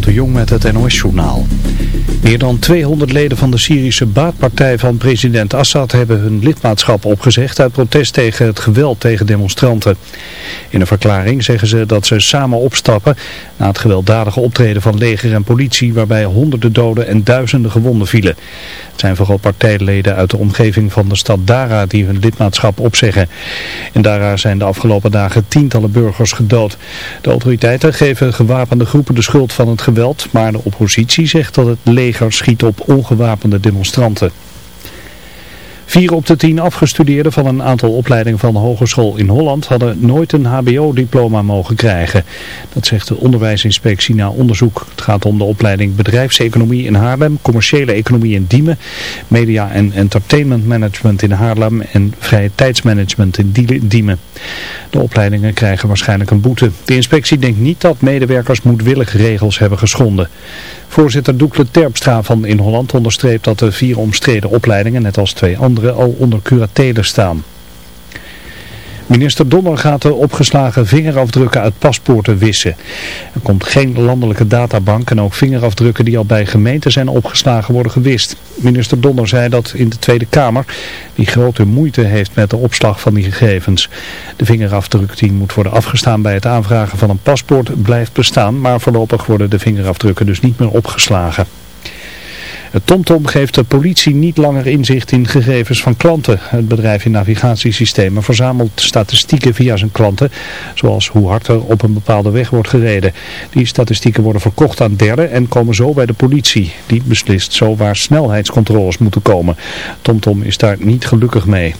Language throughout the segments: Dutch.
Ewout de Jong met het NOS-journaal. Meer dan 200 leden van de Syrische baatpartij van president Assad hebben hun lidmaatschap opgezegd uit protest tegen het geweld tegen demonstranten. In een verklaring zeggen ze dat ze samen opstappen na het gewelddadige optreden van leger en politie waarbij honderden doden en duizenden gewonden vielen. Het zijn vooral partijleden uit de omgeving van de stad Dara die hun lidmaatschap opzeggen. In Dara zijn de afgelopen dagen tientallen burgers gedood. De autoriteiten geven gewapende groepen de schuld van het geweld, maar de oppositie zegt dat het leger schiet op ongewapende demonstranten. Vier op de tien afgestudeerden van een aantal opleidingen van de hogeschool in Holland hadden nooit een hbo-diploma mogen krijgen. Dat zegt de onderwijsinspectie na onderzoek. Het gaat om de opleiding bedrijfseconomie in Haarlem, commerciële economie in Diemen, media en entertainment management in Haarlem en vrije tijdsmanagement in Diemen. De opleidingen krijgen waarschijnlijk een boete. De inspectie denkt niet dat medewerkers moedwillig regels hebben geschonden. Voorzitter Doekle Terpstra van In Holland onderstreept dat de vier omstreden opleidingen, net als twee andere, al onder curatele staan. Minister Donner gaat de opgeslagen vingerafdrukken uit paspoorten wissen. Er komt geen landelijke databank en ook vingerafdrukken die al bij gemeenten zijn opgeslagen worden gewist. Minister Donner zei dat in de Tweede Kamer, die grote moeite heeft met de opslag van die gegevens. De vingerafdruk die moet worden afgestaan bij het aanvragen van een paspoort blijft bestaan, maar voorlopig worden de vingerafdrukken dus niet meer opgeslagen. Het TomTom geeft de politie niet langer inzicht in gegevens van klanten. Het bedrijf in navigatiesystemen verzamelt statistieken via zijn klanten, zoals hoe hard er op een bepaalde weg wordt gereden. Die statistieken worden verkocht aan derden en komen zo bij de politie. Die beslist zo waar snelheidscontroles moeten komen. TomTom is daar niet gelukkig mee.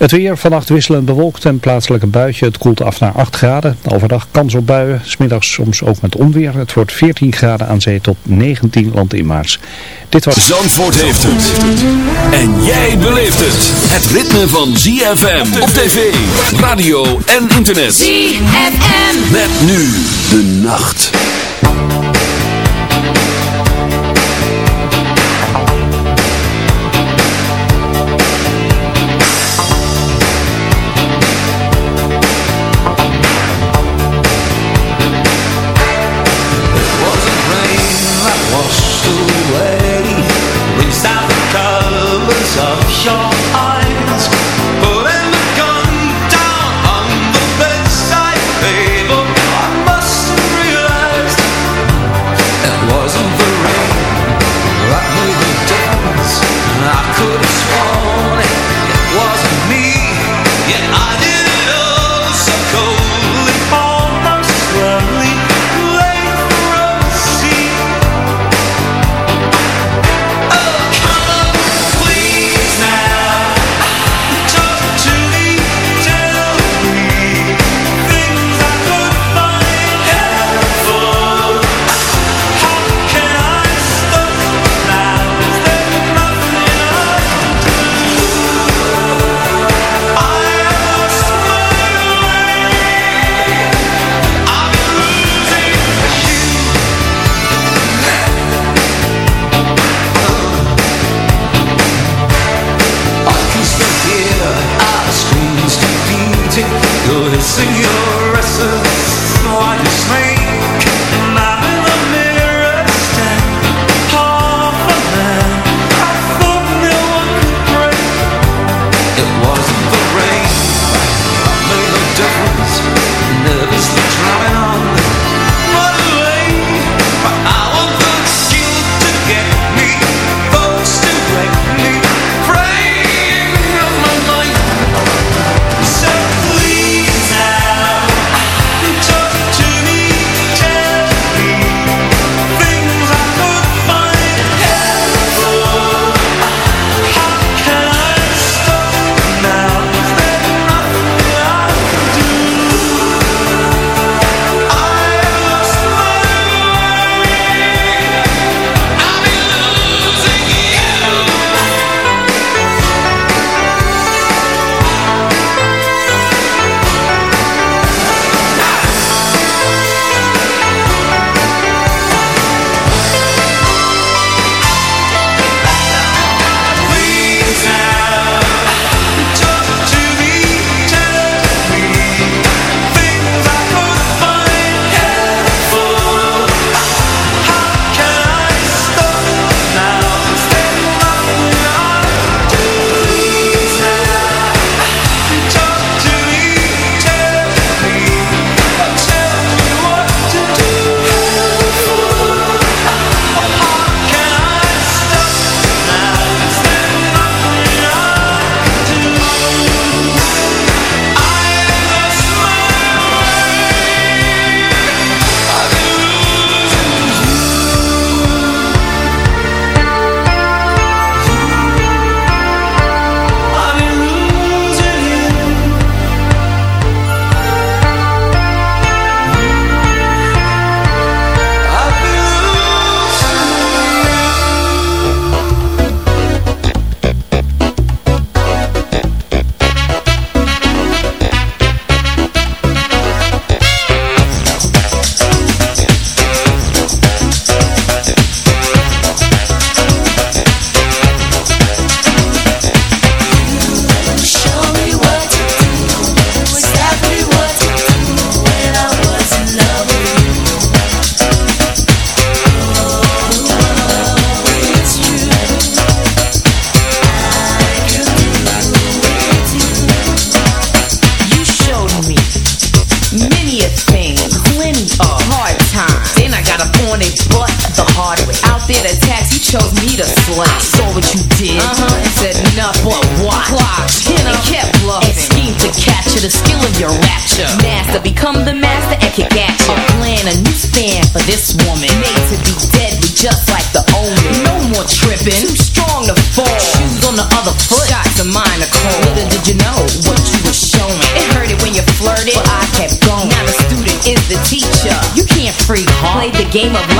Het weer vannacht wisselend bewolkt en plaatselijk een buitje. Het koelt af naar 8 graden. Overdag kans op buien. Smiddags soms ook met onweer. Het wordt 14 graden aan zee tot 19 landinwaarts. Dit was... Zandvoort heeft het. En jij beleeft het. Het ritme van ZFM op tv, radio en internet. ZFM. Met nu de nacht. Game of life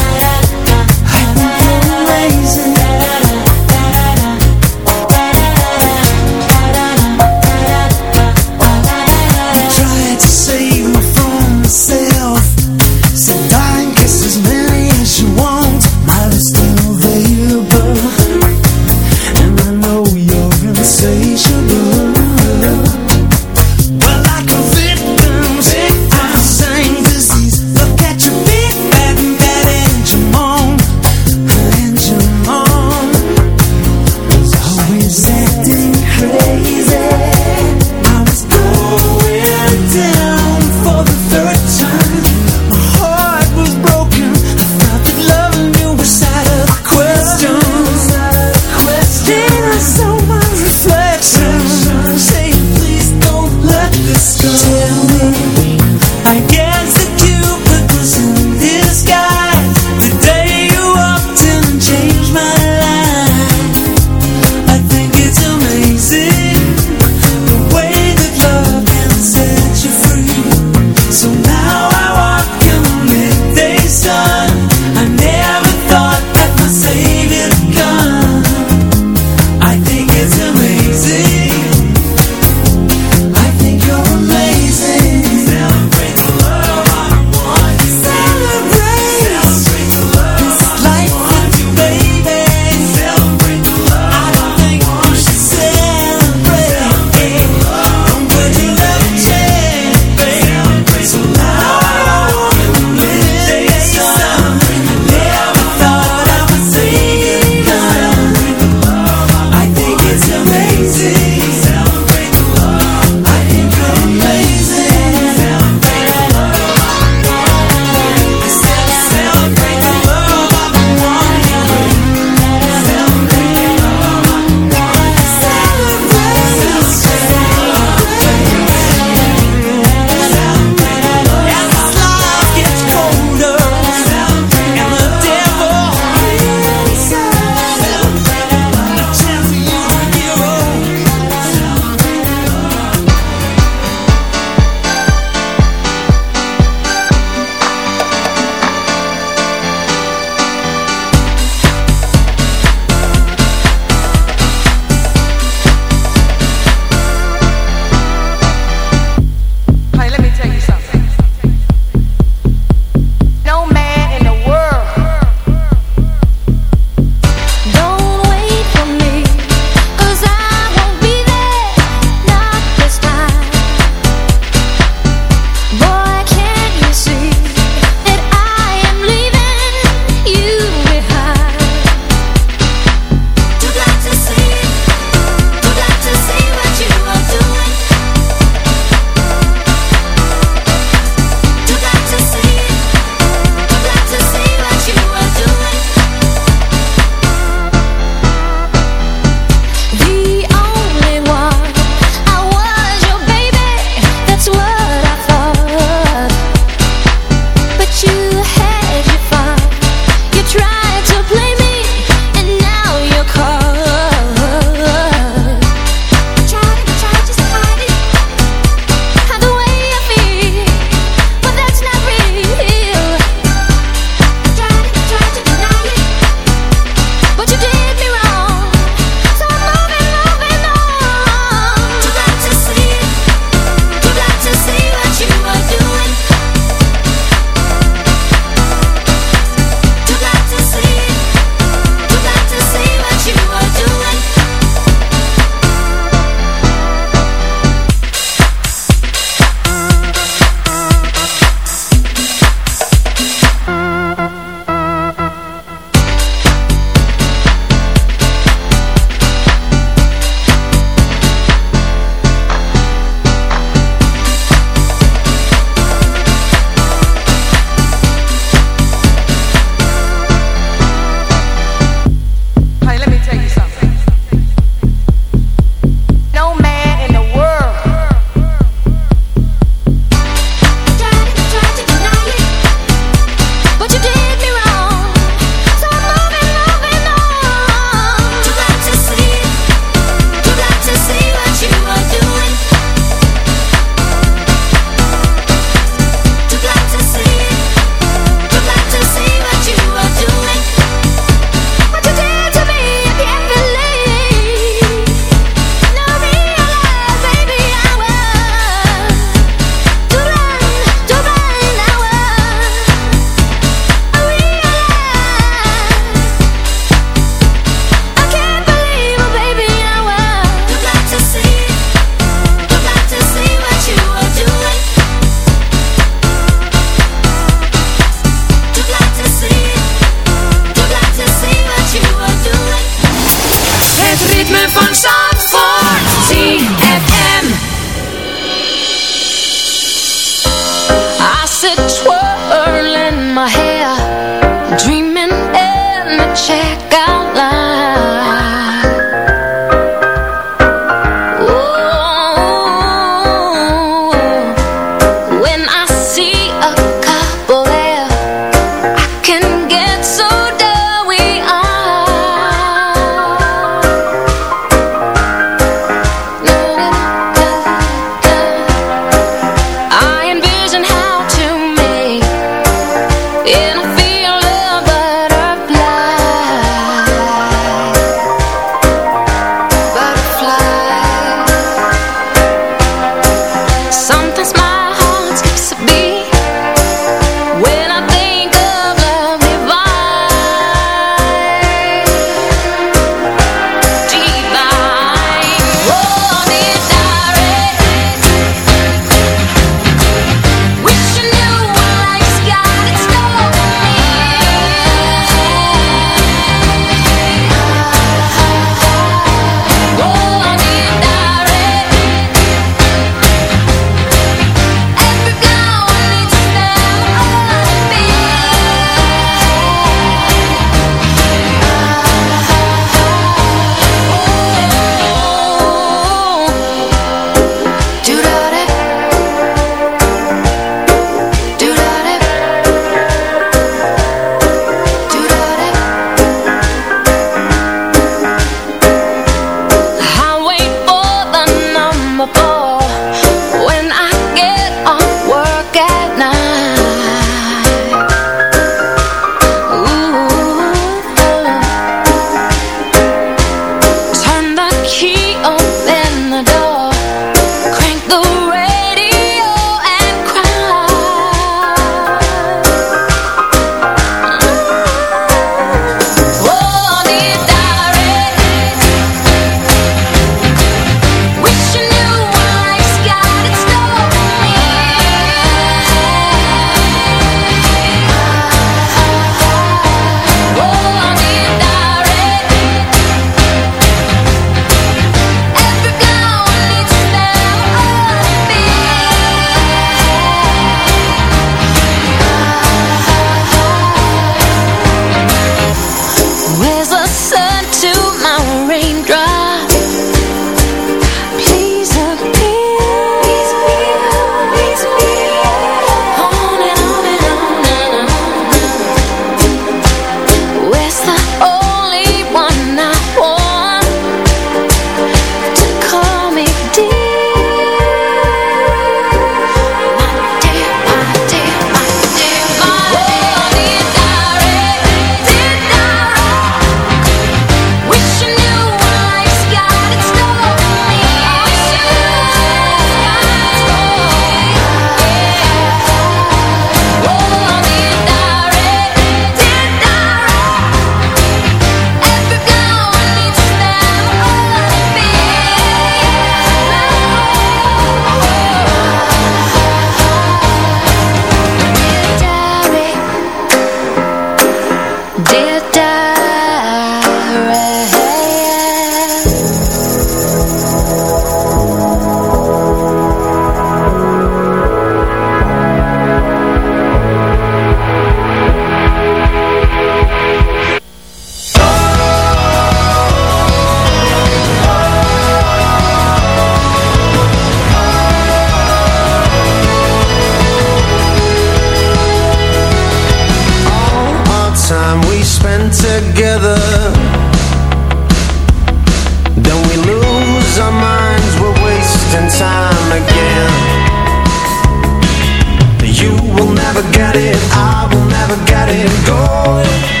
I will never get it. Going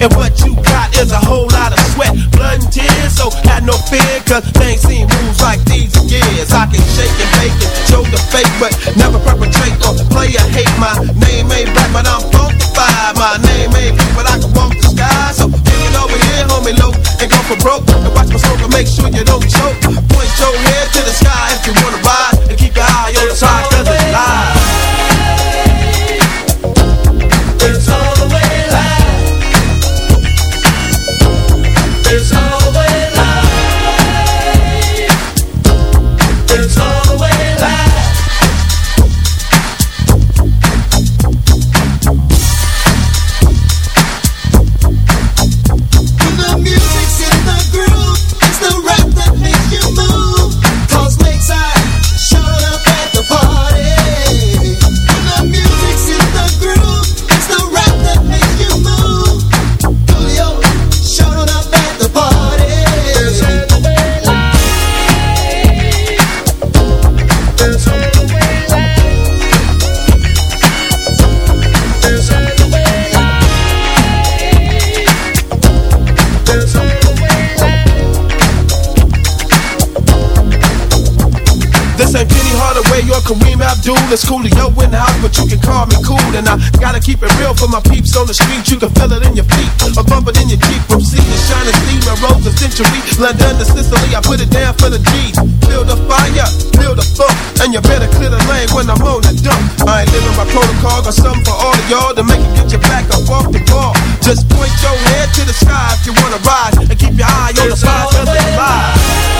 And what you got is a whole lot of sweat, blood and tears. So had no fear, cause they ain't seen moves like these in years. I can shake and bake and show the fake, but never perpetrate or play a hate. My name ain't black, but I'm funkified. My name ain't black, but I can walk the sky. So take over here, homie, low, and go for broke. And watch my smoke and make sure you don't choke. Point your head to the sky if you wanna ride. dude. It's Coolio in the house, but you can call me cool. And I gotta keep it real for my peeps on the street. You can feel it in your feet, a bump in your Jeep From sea to shining sea, my roads a century. London to Sicily, I put it down for the G's. Build the fire, build the funk, and you better clear the lane when I'm on the dump. I ain't living by protocol, got something for all of y'all to make it get your back up off the wall. Just point your head to the sky if you wanna rise, and keep your eye on the spot cause it's live.